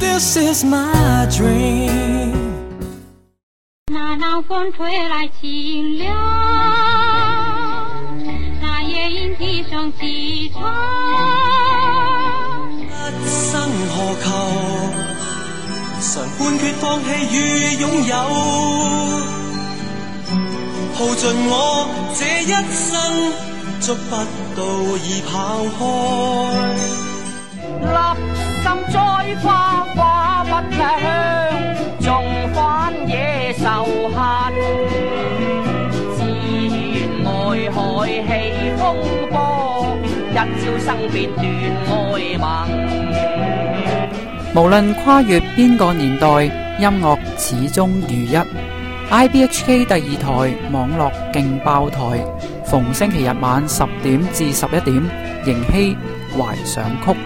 This is my dream 那南风吹来清凉，那夜莺啼声细唱。一生何求？常判決放棄與擁有，耗盡我這一生，捉不到已跑開。心再花花不香种翻野受限自愿爱海起风波一朝生变段爱文无论跨越边个年代音乐始终如一 ibhk 第二台网络劲爆台逢星期日晚十点至十一点盈禧怀想曲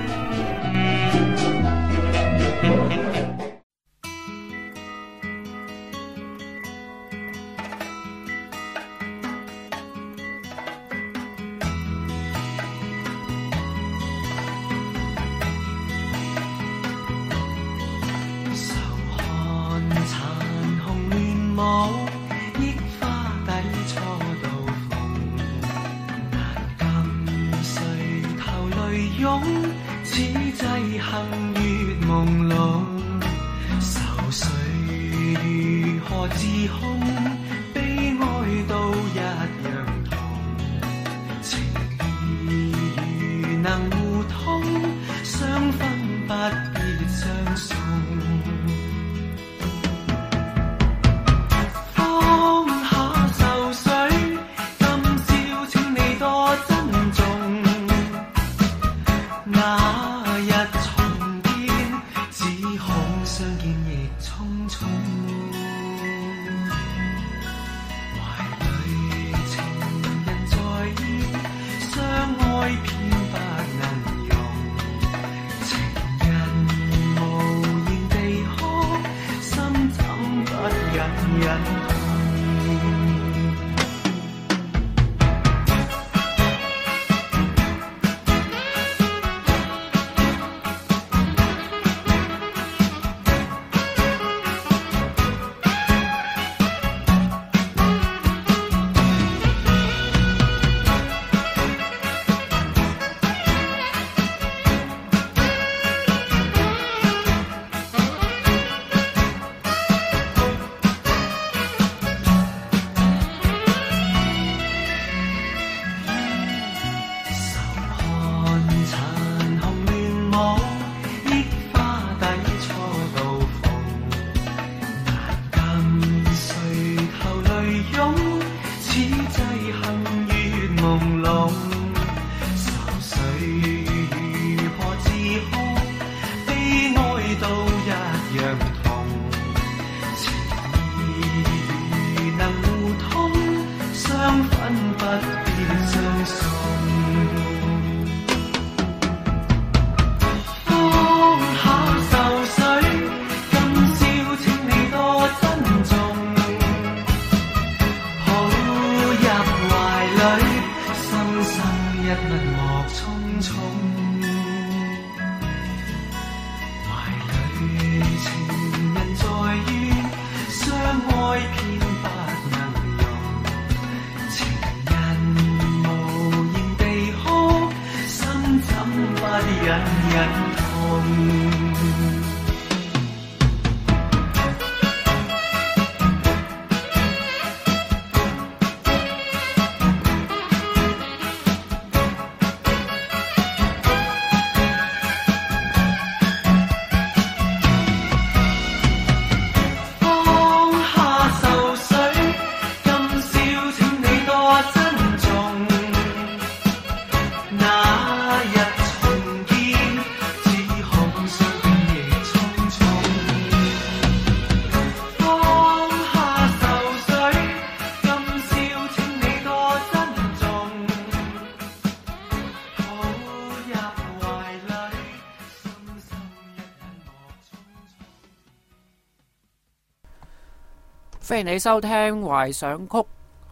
拥，此际恨月朦胧，愁绪如何自控？到。迎你收听怀想曲，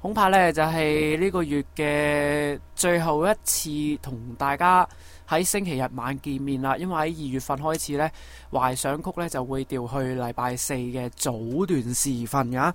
恐怕呢就系呢个月嘅最后一次同大家喺星期日晚见面啦。因为喺二月份开始呢，怀想曲呢就会调去礼拜四嘅早段时份噶。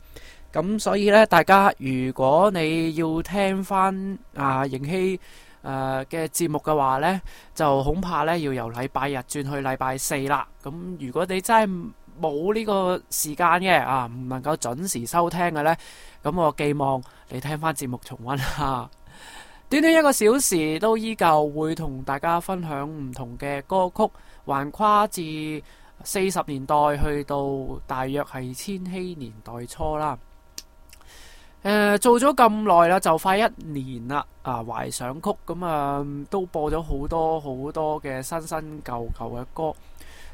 咁所以呢，大家如果你要听翻啊盈希。诶嘅节目嘅话呢，就恐怕呢要由礼拜日转去礼拜四啦。咁如果你真系，冇呢個時間嘅啊，唔能夠準時收聽嘅呢，咁我寄望你聽翻節目重溫下。短短一個小時都依旧會同大家分享唔同嘅歌曲，還跨至四十年代去到大約係千禧年代初啦。誒，做咗咁耐啦，就快一年啦。啊，懷想曲咁啊，都播咗好多好多嘅新新舊舊嘅歌。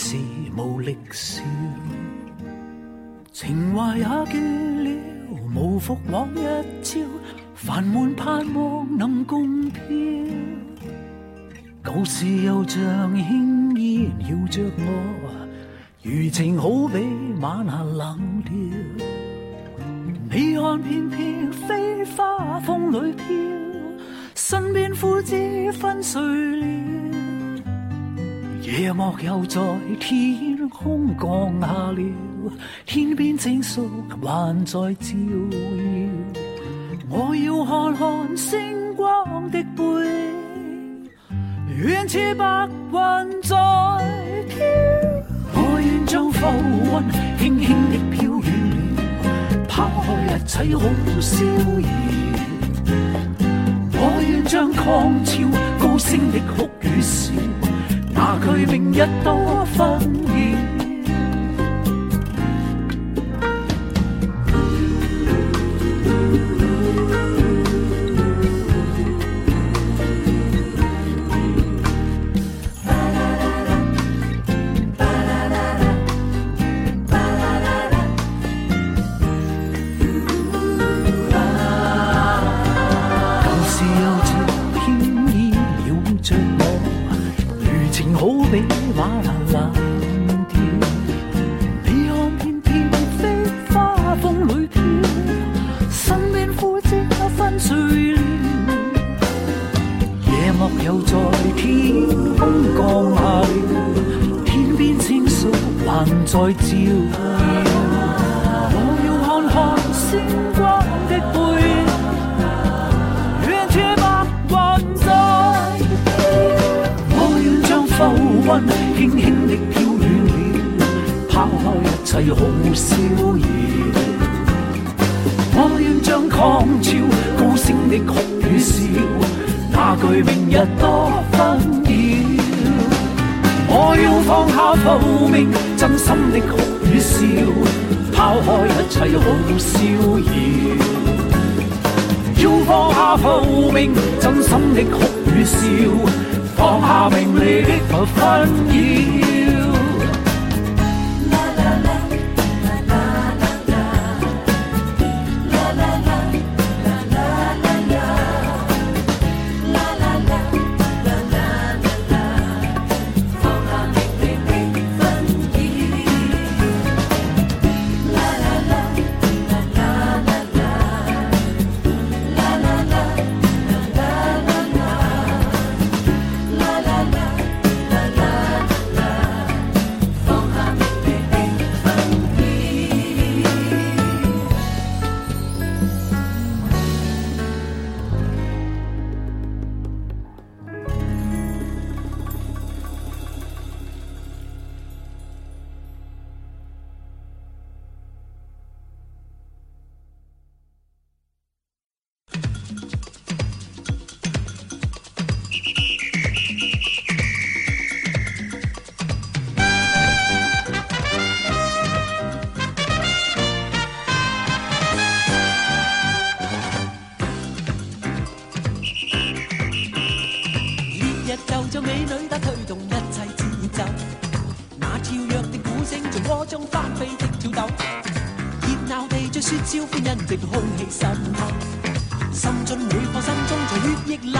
是无力笑，情怀也倦了，无复往日朝，烦闷盼望能共飘。旧事又像轻烟绕着我，余情好比晚霞冷掉。你看片片飞花风里飘，身边枯枝昏碎了。夜幕又在天空降下了，天边正宿还在照耀。我要看看星光的背，远似白云在飘。我愿像浮云轻轻的飘远，抛开一切好逍遥。我愿像狂潮高声的哭与笑。哪惧明日多分。那你看片片的花风里飘，身边枯枝纷纷碎乱。夜幕又在天边降下，天边星宿还在照耀。我要看看星光的背，愿处白云在。我要将浮云。轻轻地飘远了，抛开一切好逍遥。我愿将狂潮高声的哭与笑，那惧明日多纷扰。我要放下浮名，真心的哭与笑，抛开一切好逍遥。要放下浮名，真心的哭与笑。放下名利的無分意義。直到空气渗透，渗进每颗心中，随血液流。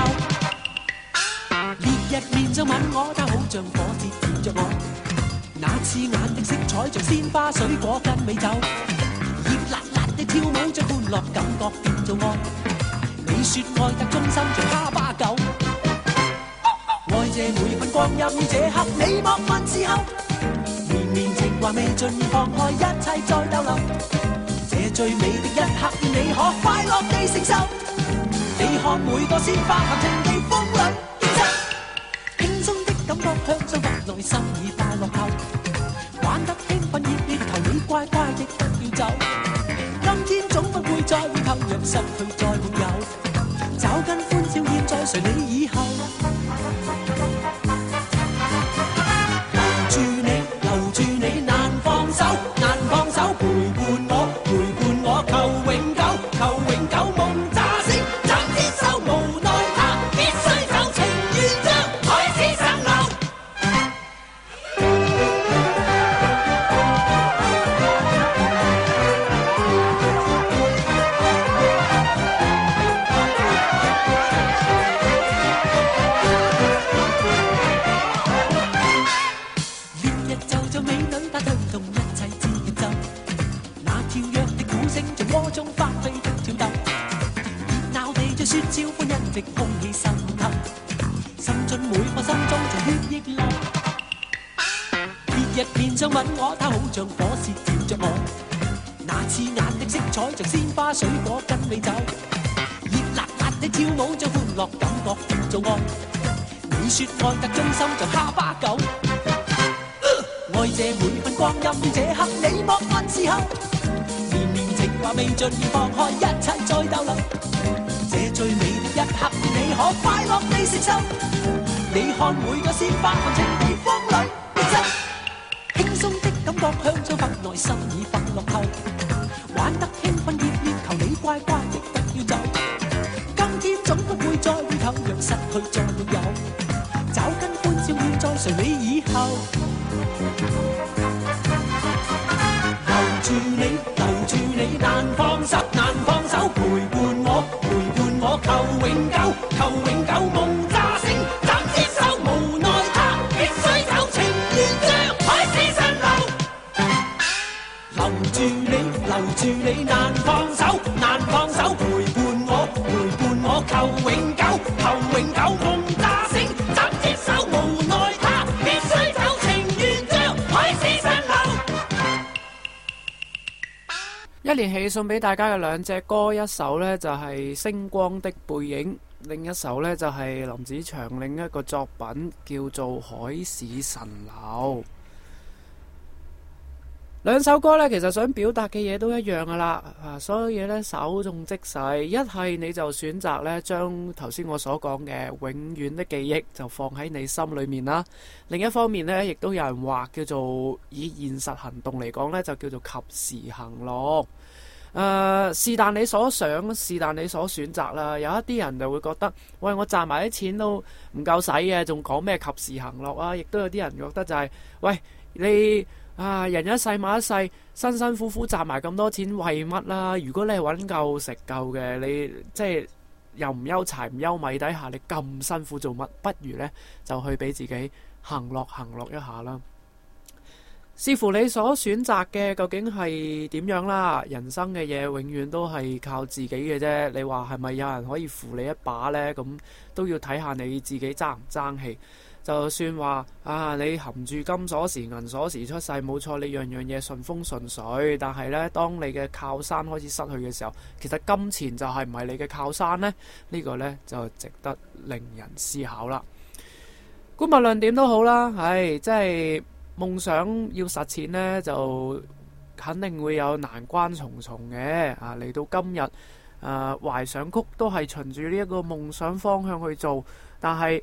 烈日面上吻我，他好像火箭缠着我。那刺眼的色彩，像鲜花、水果跟美酒。热辣辣的跳舞，将欢乐感觉变做爱。你说爱得忠心像哈巴狗，爱这每份光阴，这刻你莫问之候，绵绵情话未尽，放开一切再逗留。最美的一刻，你可快乐地承受。你看每个鲜花含情地风里竞秀，轻松的感觉向上发，内心已快乐透。玩得兴奋，热烈，求你乖乖的不要走。今天总不会再会踏入失去。歌声在窝中翻飞的跳动，热闹地在雪嚣，欢一直空气渗透，渗进每个心中像血液流。烈日面上吻我，他好像火舌缠着我，那刺眼的色彩像鲜花水果跟你走，热辣辣地跳舞，将欢乐感觉尽做恶。你说爱得忠心像哈巴狗，爱这每分光阴，这刻你莫问时候。未尽已放开，一切再逗留。这最美的一刻，愿你可快乐地承受。你看每个鲜花含情风里变真。轻松的感觉，香樟木内心已放落透。玩得兴奋热烈，求你乖乖的不要走。今天总不会再回头，让失去再没有，找根欢笑换在谁你以后。你难放手难放手陪伴我陪伴我求永久求永久共炸醒怎接受无奈他必须走情愿将海市蜃楼一年起送俾大家嘅两只歌一首呢就系星光的背影另一首呢就系林子祥另一个作品叫做海市蜃楼两首歌咧，其实想表达嘅嘢都一样噶啦。所有嘢咧，稍纵即逝。一系你就选择咧，将头先我所讲嘅永远的记忆就放喺你心里面啦。另一方面咧，亦都有人话叫做以现实行动嚟讲咧，就叫做及时行乐。诶，是但你所想，是但你所选择啦。有一啲人就会觉得，喂，我赚埋啲钱都唔够使嘅，仲讲咩及时行乐啊？亦都有啲人觉得就系，喂，你。啊！人一世，马一世，辛辛苦苦赚埋咁多錢為乜啦？如果你系揾夠食夠嘅，你即係又唔休柴唔休米底下，你咁辛苦做乜？不如呢，就去俾自己行落行落一下啦。視乎你所選擇嘅究竟係點樣啦。人生嘅嘢永遠都係靠自己嘅啫。你話係咪有人可以扶你一把呢？咁都要睇下你自己爭唔爭氣。就算話啊，你含住金鎖匙、銀鎖匙出世冇錯，你樣樣嘢順風順水。但係呢，當你嘅靠山開始失去嘅時候，其實金錢就係唔係你嘅靠山呢？呢個呢，就值得令人思考啦。觀物論點都好啦，係即係夢想要實踐呢，就肯定會有難關重重嘅啊！嚟到今日，誒懷想曲都係循住呢一個夢想方向去做，但係。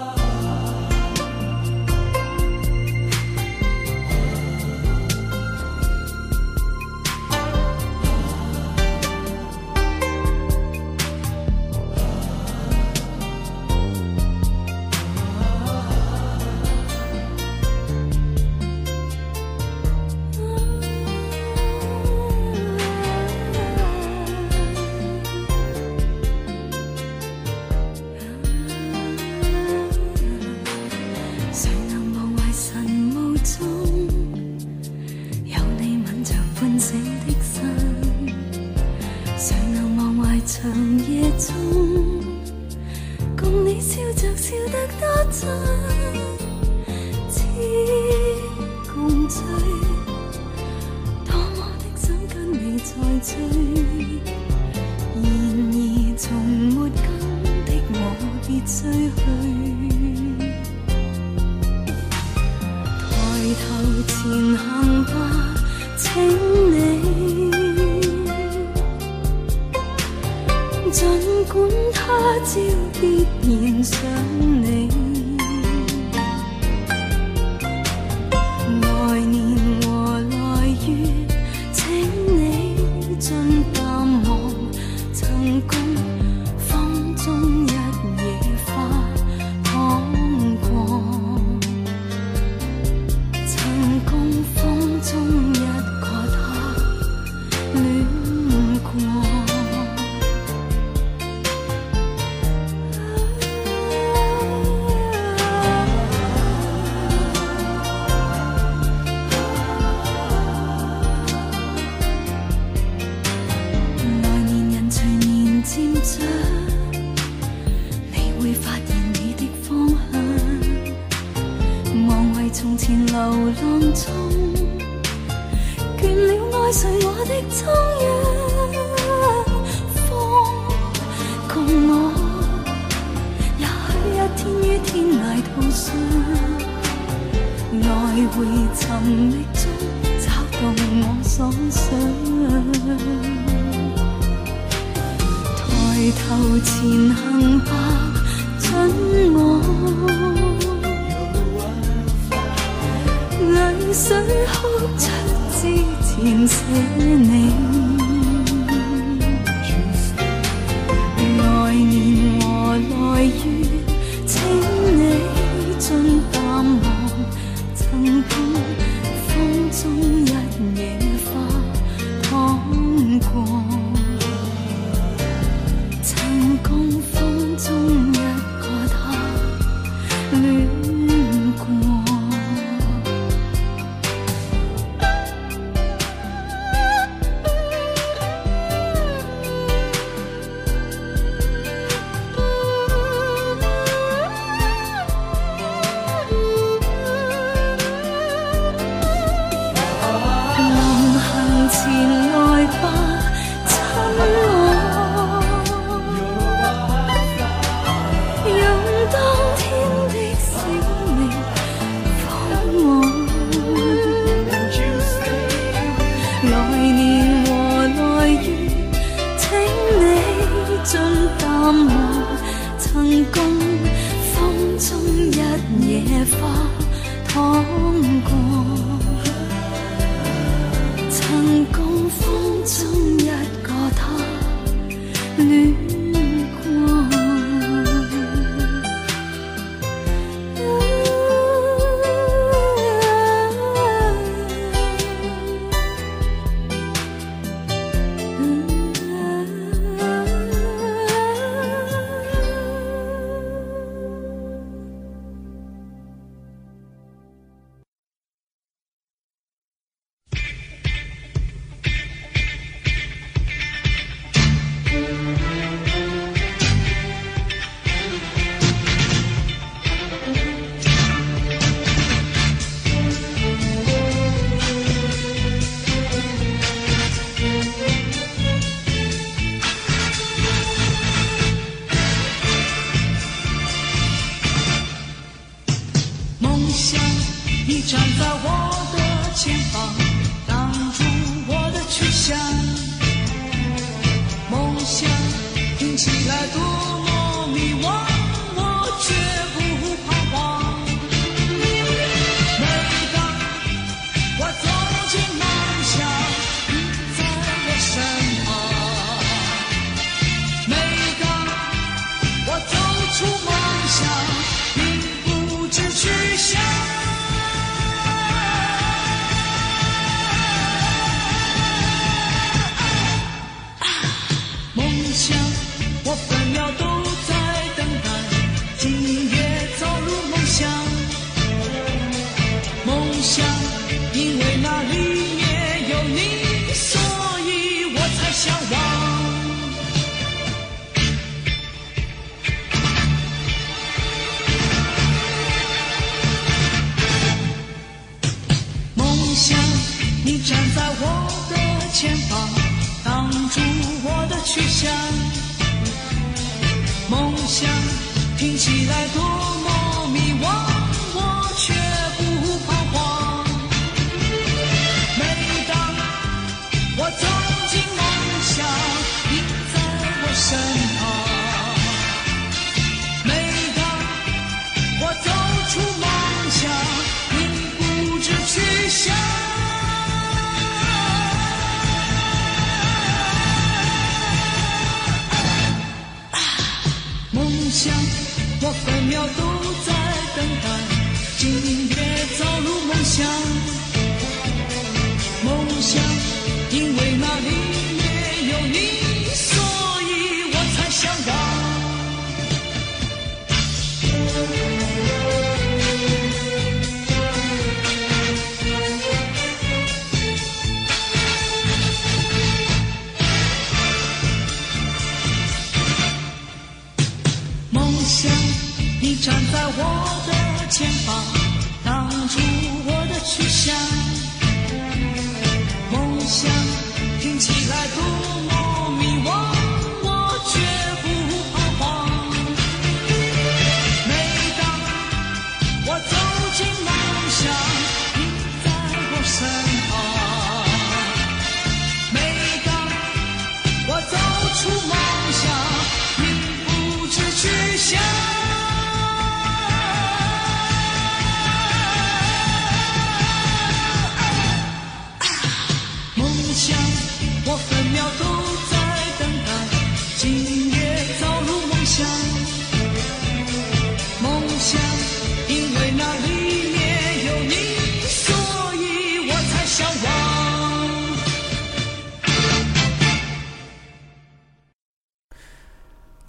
会寻觅中找到我所想，抬头前行吧，准我泪水哭出之前写你，来年和来。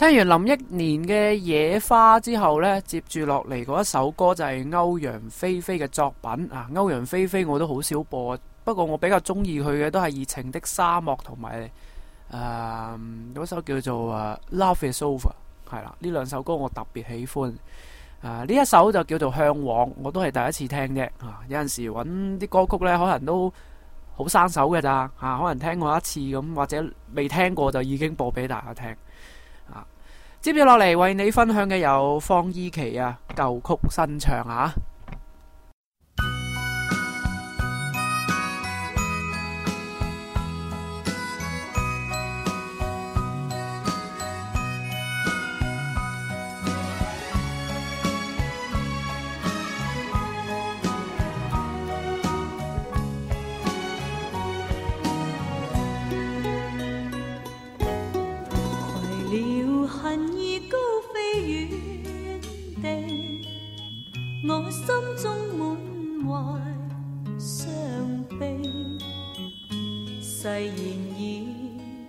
听完林忆莲嘅《野花》之后呢接住落嚟嗰一首歌就系欧阳菲菲嘅作品啊。欧阳菲菲我都好少播，不过我比较中意佢嘅都系《热情的沙漠》同埋诶嗰首叫做《啊 Love Is Over》系啦。呢两首歌我特别喜欢啊。呢一首就叫做《向往》，我都系第一次听啫。啊，有阵时揾啲歌曲呢，可能都好生手嘅咋吓，可能听过一次咁，或者未听过就已经播俾大家听。接住落嚟，為你分享嘅有方伊琪啊，舊曲新唱啊！我心中满怀伤悲，誓言已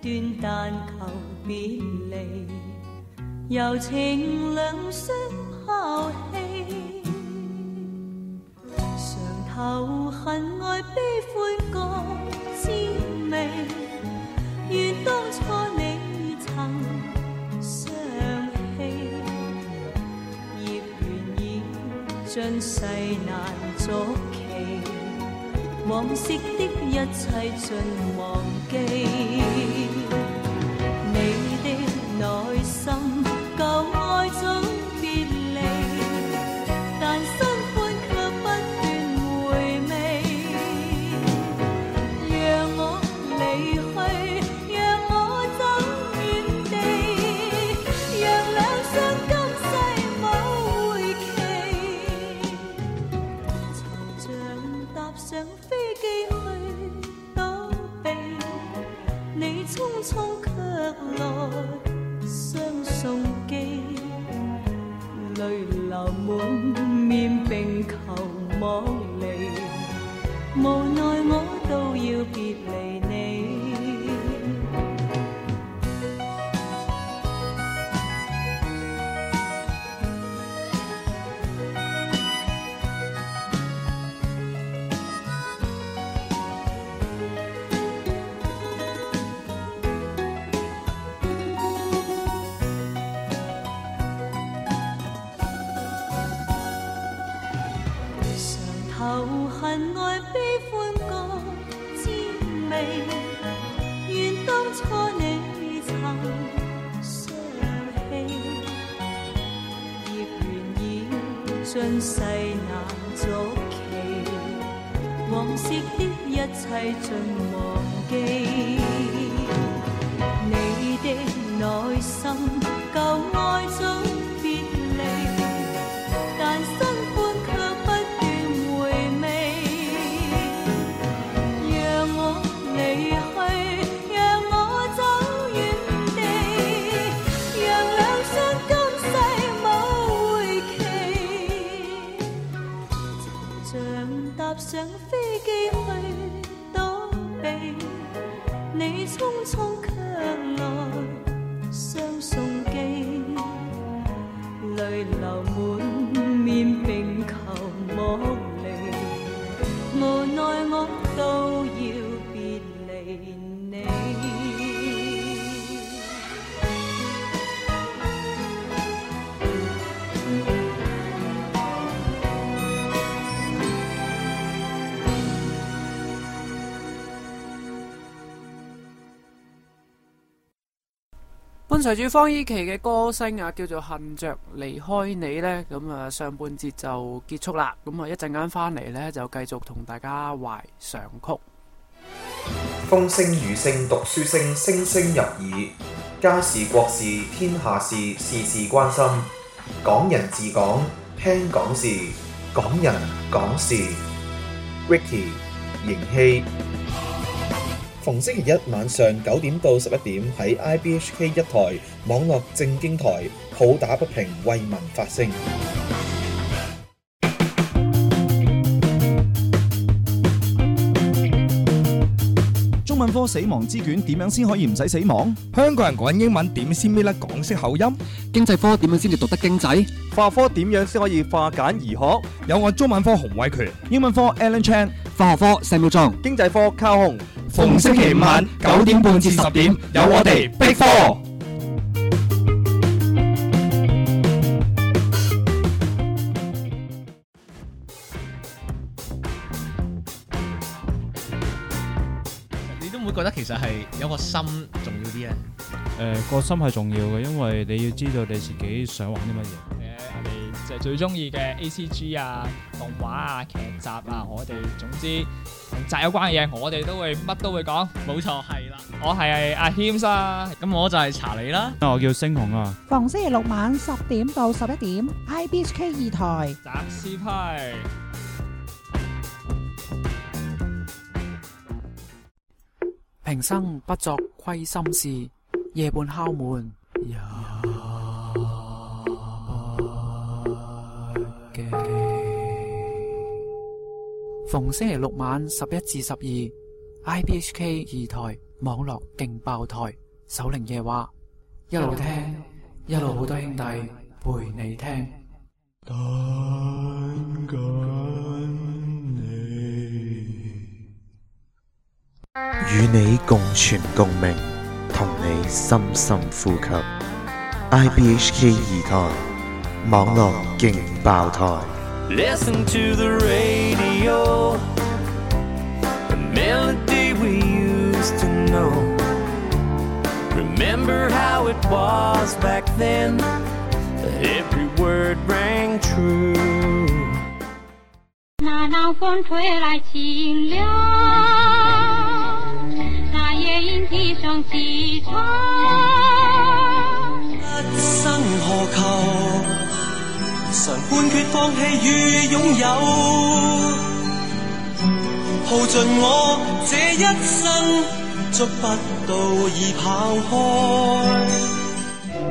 断，但求别离，柔情两相抛弃。常头恨爱悲欢各滋味，愿当初。将世难续期，往昔的一切尽忘记。inside. 随住方依琪嘅歌声啊，叫做恨着离开你呢咁啊上半节就结束啦。咁啊一阵间翻嚟呢，就继续同大家怀上曲。风声雨声读书声，声声入耳。家事国事天下事，事事关心。港人自讲，听港事，港人讲事。Ricky，凝希。逢星期一晚上九点到十一点喺 IBHK 一台网络正经台，抱打不平，为民发声。科死亡之卷点样先可以唔使死亡？香港人讲英文点先咩咧？港式口音。经济科点样先至读得经济？化学科点样先可以化简而学？有我中文科洪伟权，英文科 Alan Chan，化学科石木壮，经济科 c 红。o n 逢星期五晚九点半至十点，有我哋逼科。我觉得其实系有个心重要啲啊！诶，个心系重要嘅，因为你要知道你自己想玩啲乜嘢。诶，我哋系最中意嘅 A C G 啊，动画啊，剧集啊，我哋总之同宅有关嘅嘢，我哋都会乜都会讲。冇错，系啦。我系阿谦啊，咁我就系查理啦。我叫星雄啊。逢星期六晚十点到十一点，I B H K 二台。宅师派。平生不作亏心事，夜半敲门逢星期六晚十一至十二，IBHK 二台网络劲爆台守灵夜话，一路听，一路好多兄弟陪你听，與你共存共鳴，同你深深呼吸。IBHK 二台網絡勁爆台。Listen to the radio, the melody we used to know. Remember how it was back then, every word rang true. 那南風吹來清涼。自吹一生何求，常判决放弃与拥有。耗尽我这一生，觸不到已跑开。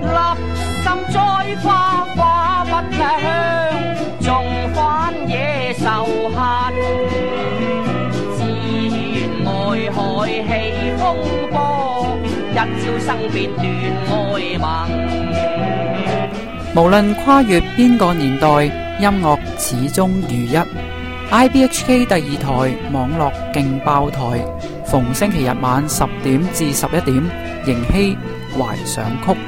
立心栽花，花不香；種番野，受嚇。生无论跨越边个年代，音乐始终如一。IBHK 第二台网络劲爆台，逢星期日晚十点至十一点，凝希怀想曲。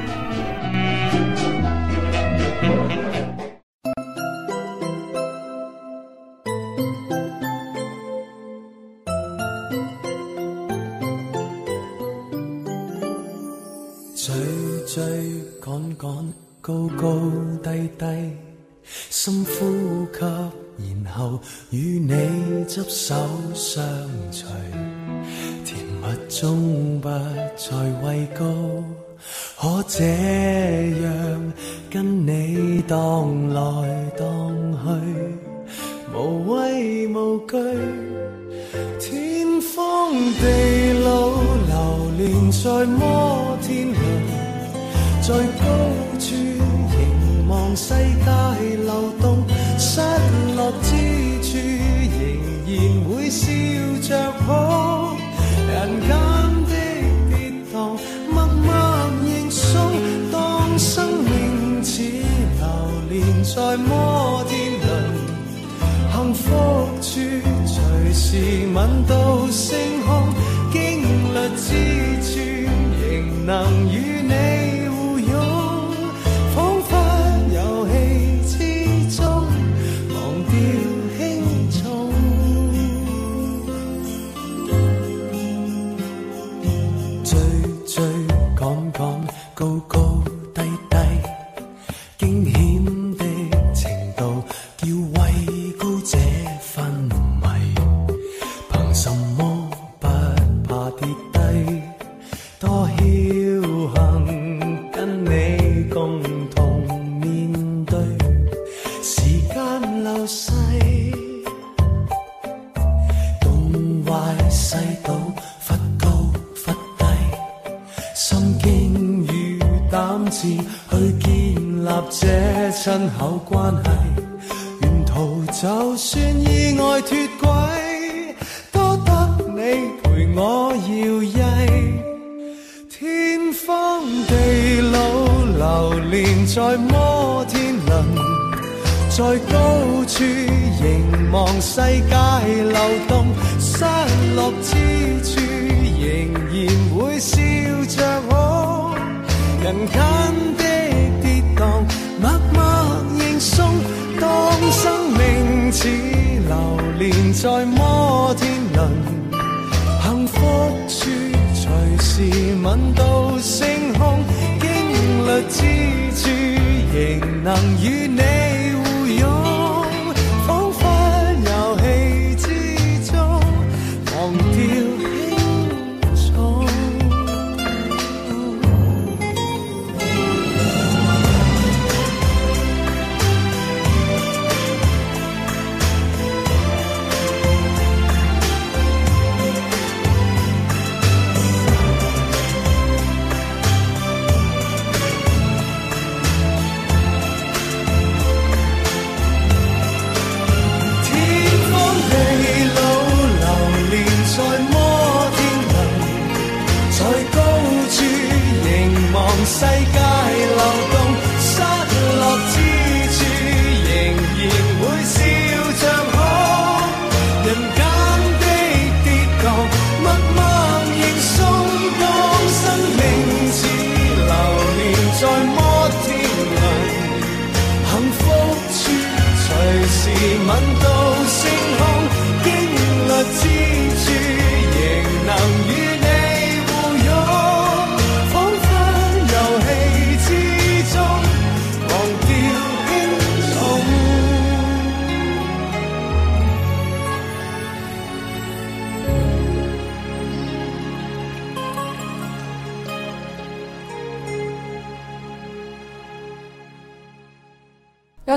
勾勾。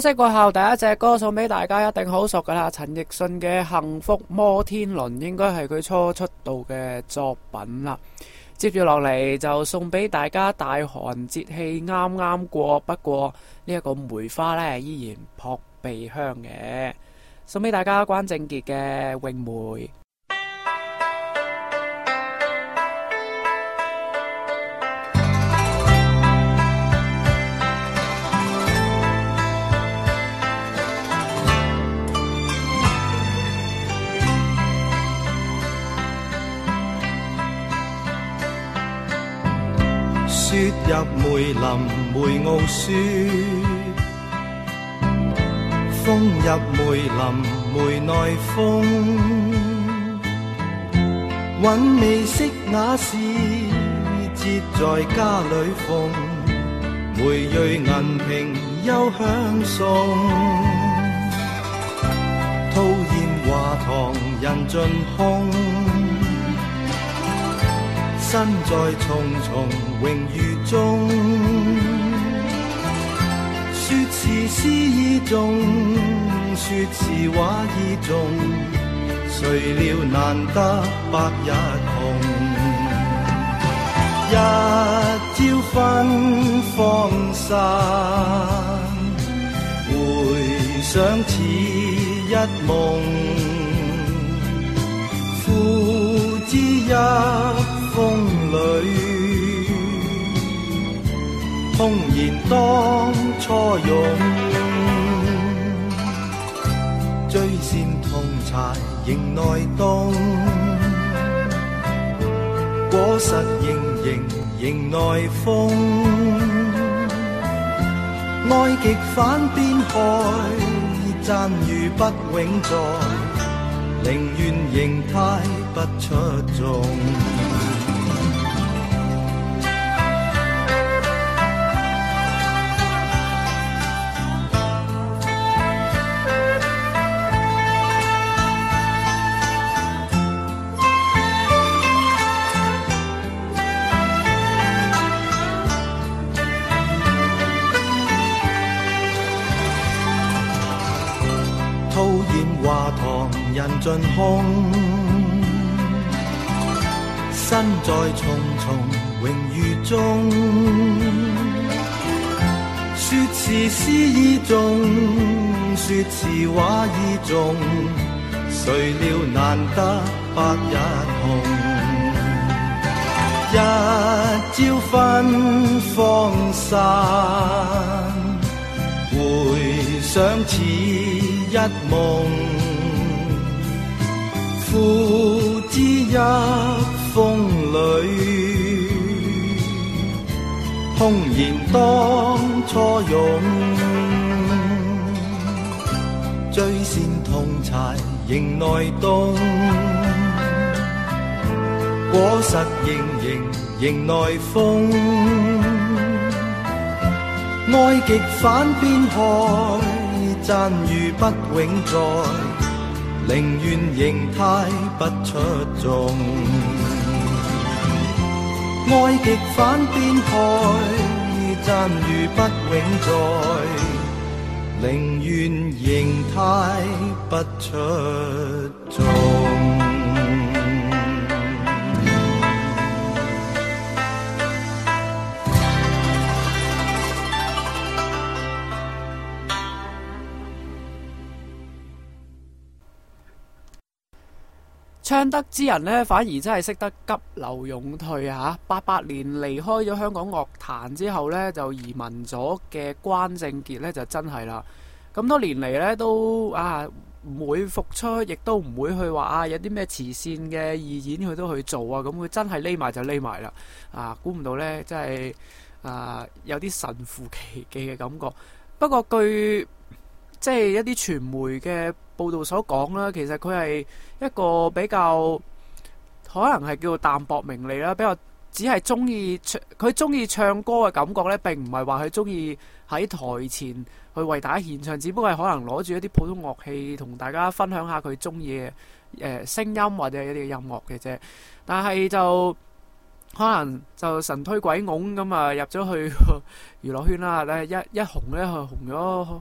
休息过后，第一只歌送俾大家，一定好熟噶啦。陈奕迅嘅《幸福摩天轮》应该系佢初出道嘅作品啦。接住落嚟就送俾大家。大寒节气啱啱过，不过呢一个梅花呢依然扑鼻香嘅，送俾大家关正杰嘅《咏梅》。雪入梅林梅傲雪，风入梅林梅耐风。韵味色那是折在家里缝，梅蕊银瓶幽香送，吐艳华堂人尽空。身在重重荣誉中，说是诗意重，说是画意重，谁料难得百日同。一朝分芳散，回想似一梦。付之一。风里，通然当初勇，追线同柴仍耐冻，果实盈盈仍耐风。爱极反变害，赞誉不永在，宁愿形态不出众。尽空，身在重重荣誉中。说词诗意重，说词话意重。谁料难得白日红，一朝分芳散，回想似一梦。付之一风里，空然當初勇，最善同柴仍内凍，果實盈盈仍内風，爱極反邊害，讚譽不永在。宁愿形态不出众，爱极反变害，赞如不永在。宁愿形态不出众。唱得之人呢，反而真係識得急流勇退啊！八八年離開咗香港樂壇之後呢，就移民咗嘅關正傑呢，就真係啦。咁多年嚟呢，都啊唔會復出，亦都唔會去話啊有啲咩慈善嘅意演，佢都去做啊！咁佢真係匿埋就匿埋啦。啊，估唔到呢，真係啊有啲神乎其技嘅感覺。不過據即系一啲傳媒嘅報道所講啦，其實佢係一個比較可能係叫做淡薄名利啦，比較只係中意唱，佢中意唱歌嘅感覺咧，並唔係話佢中意喺台前去為大家獻唱，只不過係可能攞住一啲普通樂器同大家分享下佢中意嘅誒聲音或者一啲音樂嘅啫。但係就可能就神推鬼拱咁啊，入咗去娛樂圈啦，一一紅咧紅咗。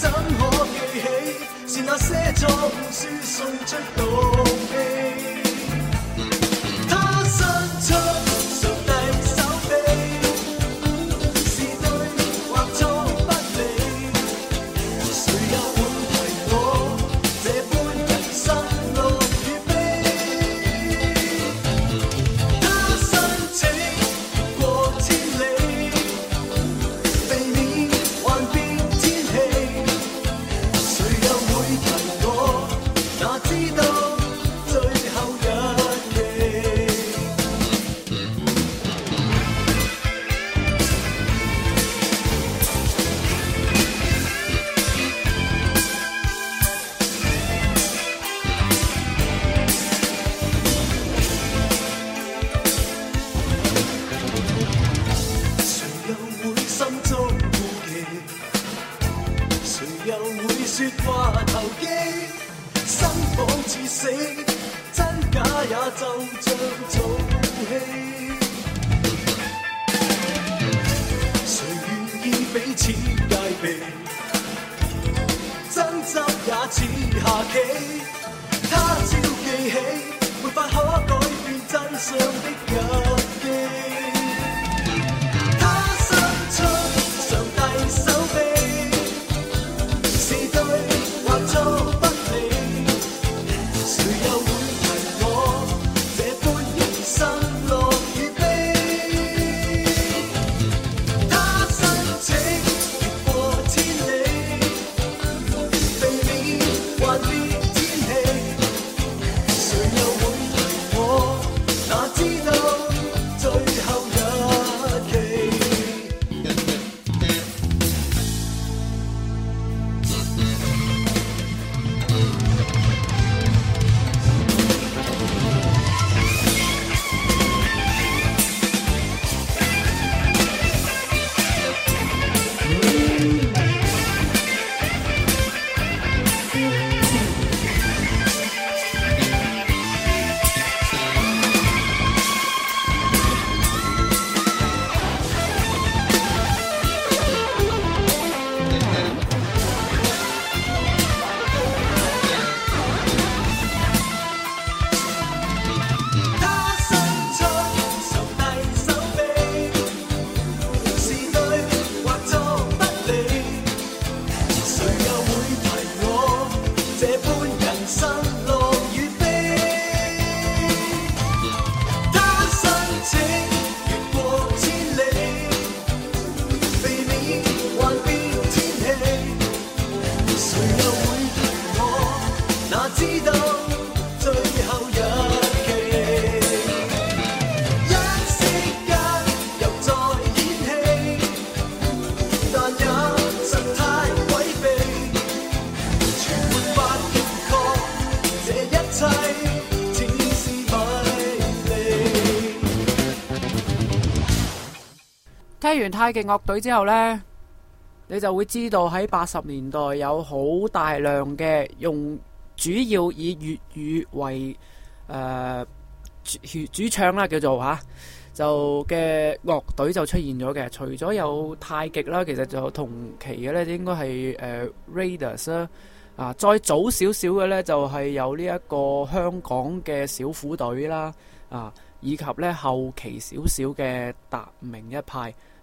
怎可记起？是那些壮书送出道碑。泰嘅乐队之后呢，你就会知道喺八十年代有好大量嘅用主要以粤语为诶主主唱啦，叫做吓就嘅乐队就出现咗嘅。除咗有泰极啦，其实就同期嘅呢，应该系诶 Raiders 啊。再早少少嘅呢，就系有呢一个香港嘅小虎队啦啊，以及呢后期少少嘅达明一派。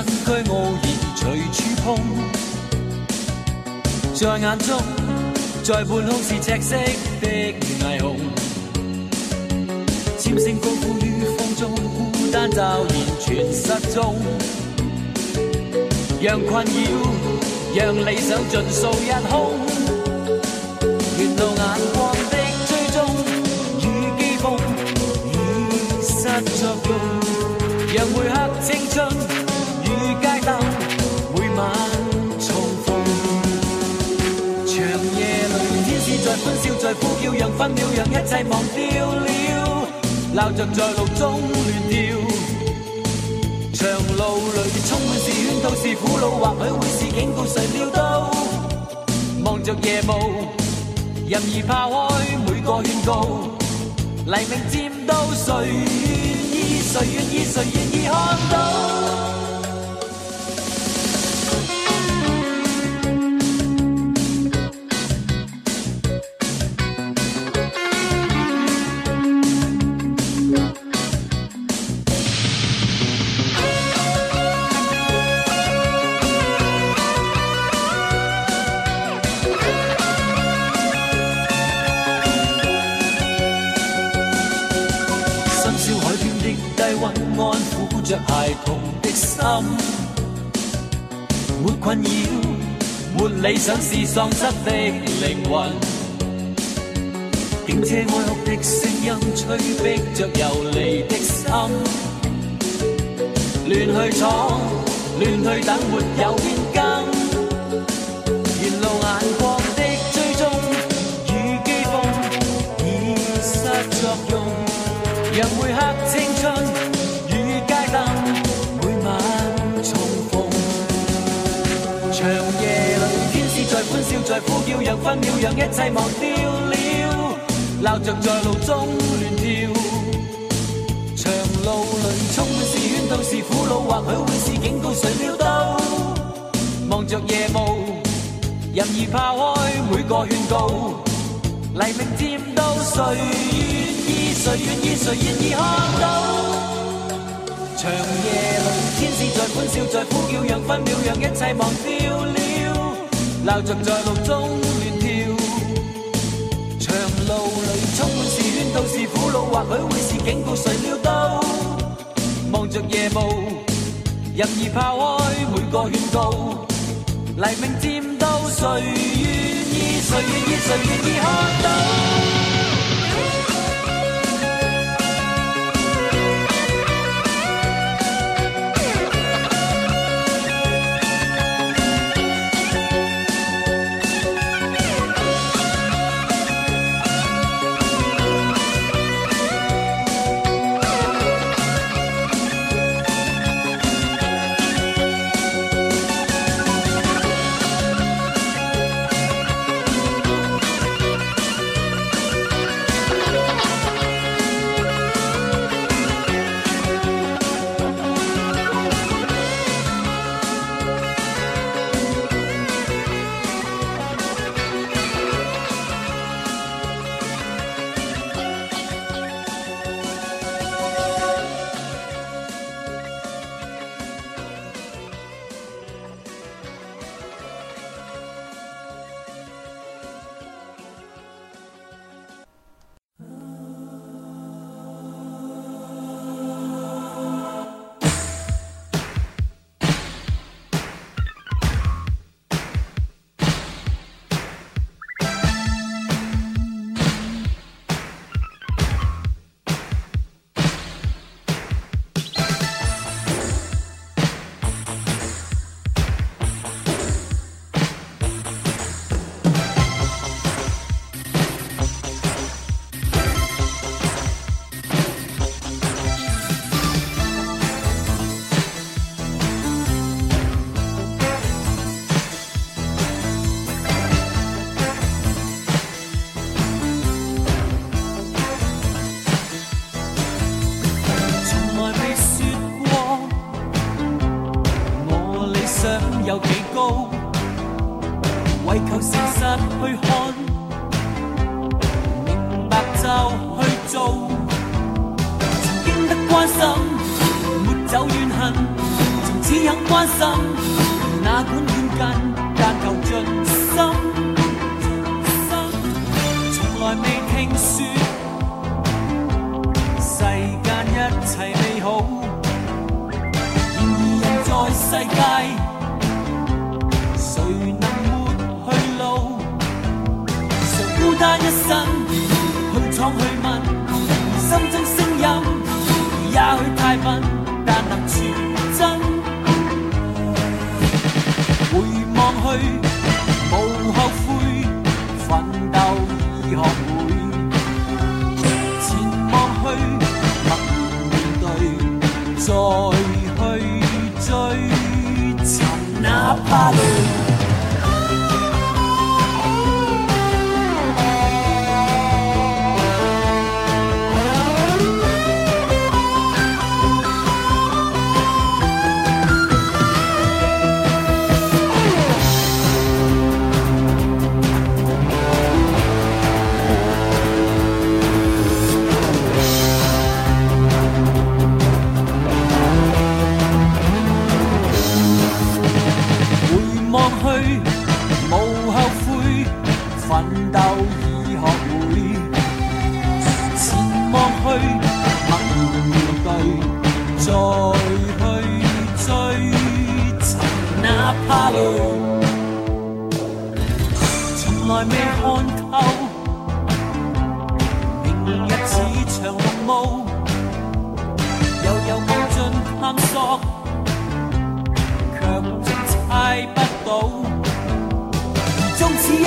身躯傲然随处碰，在眼中，在半空是赤色的霓虹，千声高呼于风中，孤单骤然全失踪。让困扰，让理想尽数一空，沿路眼光的追踪与讥讽已失作用，让每刻青春。在呼叫，让分秒，让一切忘掉了，闹着在路中乱跳。长路里充满是圈，导，是苦恼，或许会是警告，谁料到？望着夜雾，任意抛开每个劝告。黎明渐到，谁愿意？谁愿意？谁愿意看到？理想是丧失的灵魂，警车哀哭的声音，催逼着游离的心，乱去闯，乱去等，没有变更。在呼叫，让分秒，让一切忘掉了，闹着在路中乱跳。长路里充满是圈，到是苦恼，或许会是警告，谁料到？望着夜雾，任意抛开每个劝告。黎明渐到，谁愿意？谁愿意？谁愿意看到？长夜里，天使在欢笑，在呼叫，让分秒，让一切忘掉了。闹着在路中乱跳，长路里充满是圈，妒是苦恼，或许会是警告，谁料到？望着夜雾，任意抛开每个劝告，黎明渐到，谁愿意？谁愿意？谁愿意看到？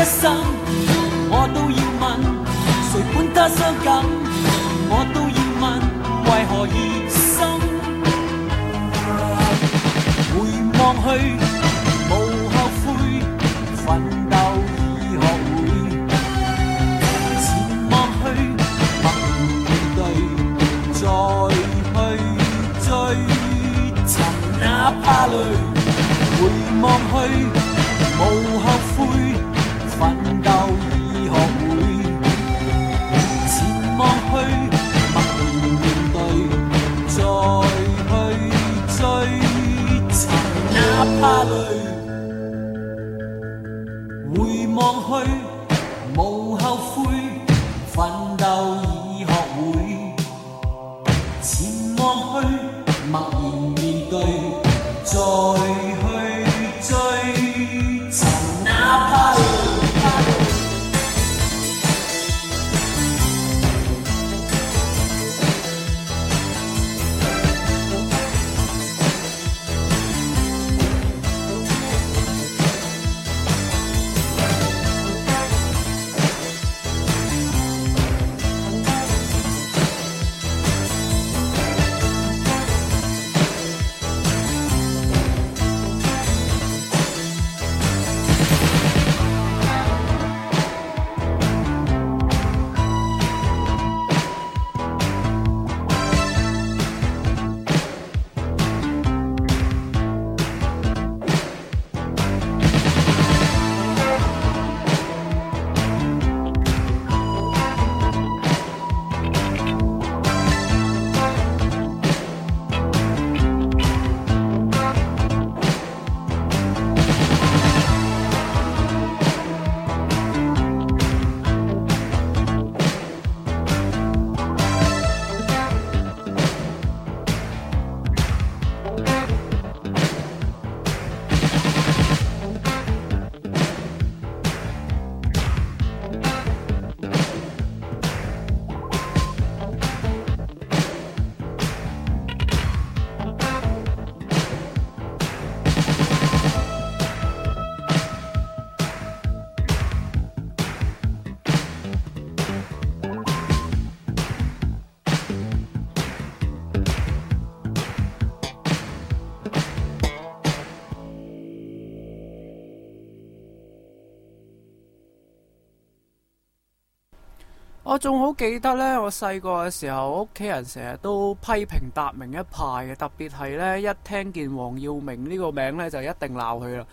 一生，我都要问，谁管他伤感，我都要问，为何余生？回望去，无后悔，奋斗已学会。前望去，默默面对，再去追，寻，哪怕累。回望去。仲好記得呢，我細個嘅時候，屋企人成日都批評達明一派嘅，特別係呢，一聽見黃耀明呢個名呢，就一定鬧佢啦。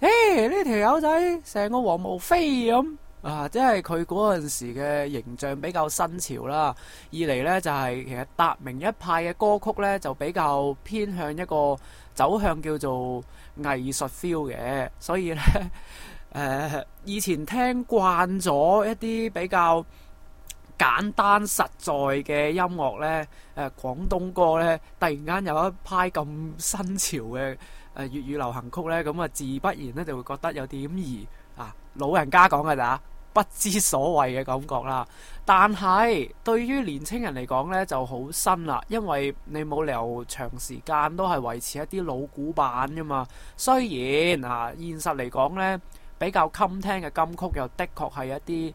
誒呢條友仔成個黃毛飛咁啊！即係佢嗰陣時嘅形象比較新潮啦。二嚟呢，就係其實達明一派嘅歌曲呢，就比較偏向一個走向叫做藝術 feel 嘅，所以呢，誒以前聽慣咗一啲比較。簡單實在嘅音樂呢，誒廣東歌呢，突然間有一派咁新潮嘅誒粵語流行曲呢，咁啊自不然呢就會覺得有點兒啊老人家講嘅咋，不知所謂嘅感覺啦。但係對於年青人嚟講呢，就好新啦，因為你冇理由長時間都係維持一啲老古板噶嘛。雖然啊，現實嚟講呢，比較禁聽嘅金曲又的確係一啲。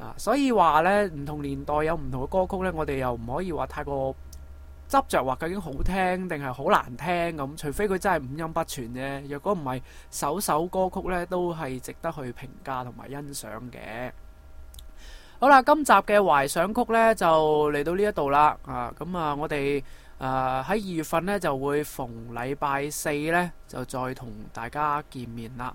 啊，所以话咧，唔同年代有唔同嘅歌曲咧，我哋又唔可以话太过执着话究竟好听定系好难听咁，除非佢真系五音不全啫。若果唔系，首首歌曲咧都系值得去评价同埋欣赏嘅。好啦，今集嘅怀想曲咧就嚟到呢一度啦。啊，咁啊，我哋诶喺二月份咧就会逢礼拜四咧就再同大家见面啦。